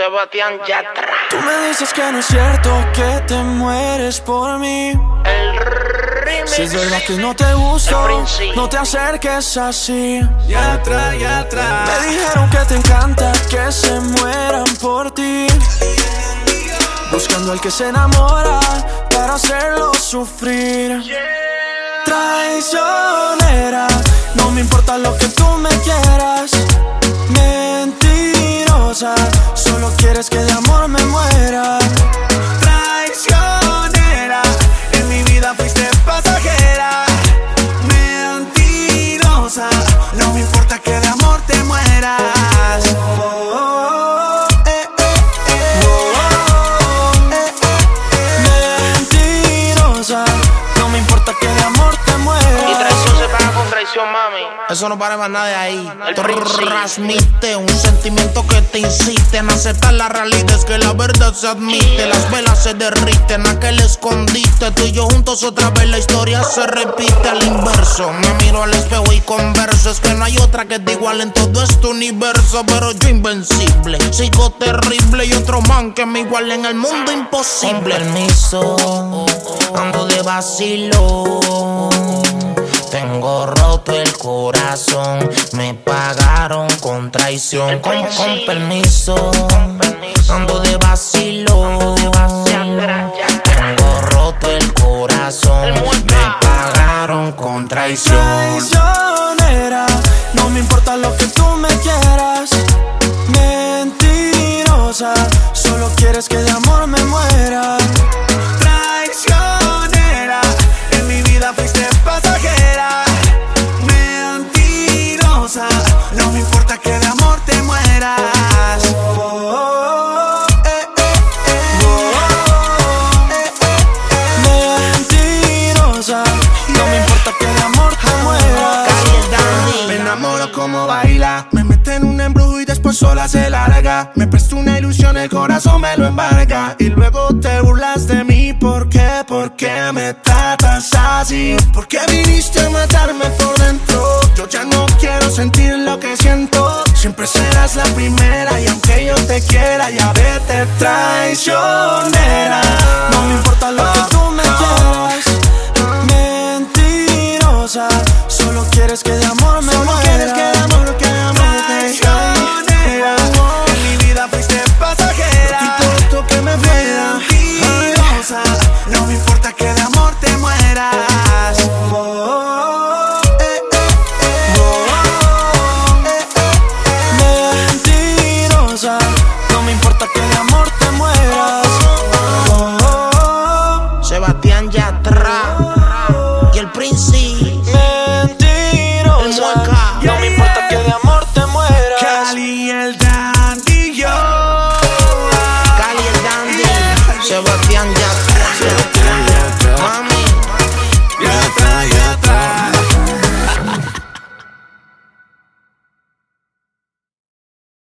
Sebastián Yatra. Tú me dices que no es cierto que te mueres por mí. El remix. Si es verdad que no te gusto, no te acerques así. Yatra, Yatra. Me dijeron que te encanta que se mueran por ti. Buscando al que se enamora para hacerlo sufrir. Traicionera, no me importa lo que tú me quieras. Mentirosa, solo Mentirosa, mami. Eso no para más nada de ahí. Transmite un sentimiento que te insiste en aceptar la realidad. Es que la verdad se admite. Las velas se derriten, aquel escondite. Tú y yo juntos otra vez la historia se repite al inverso. Me miro al espejo y converso. Es que no hay otra que te igual en todo este universo. Pero yo invencible, sigo terrible. Y otro man que me iguale en el mundo imposible. Con permiso, ando de vacilo. Tengo roto el corazón, me pagaron con traición. Con, con permiso, ando de vacilo. Tengo roto el corazón, me pagaron con traición. Traicionera, no me importa lo que tú me quieras. Mentirosa, solo quieres que de amor me muera. Como baila, me mete en un embrujo y después sola se larga. Me presta una ilusión, el corazón me lo embarga. Y luego te burlas de mí, ¿por qué? ¿Por qué me tratas así? ¿Por qué viniste a matarme por dentro? Yo ya no quiero sentir lo que siento. Siempre serás la primera y aunque yo te quiera, ya vete traicionera. No me importa lo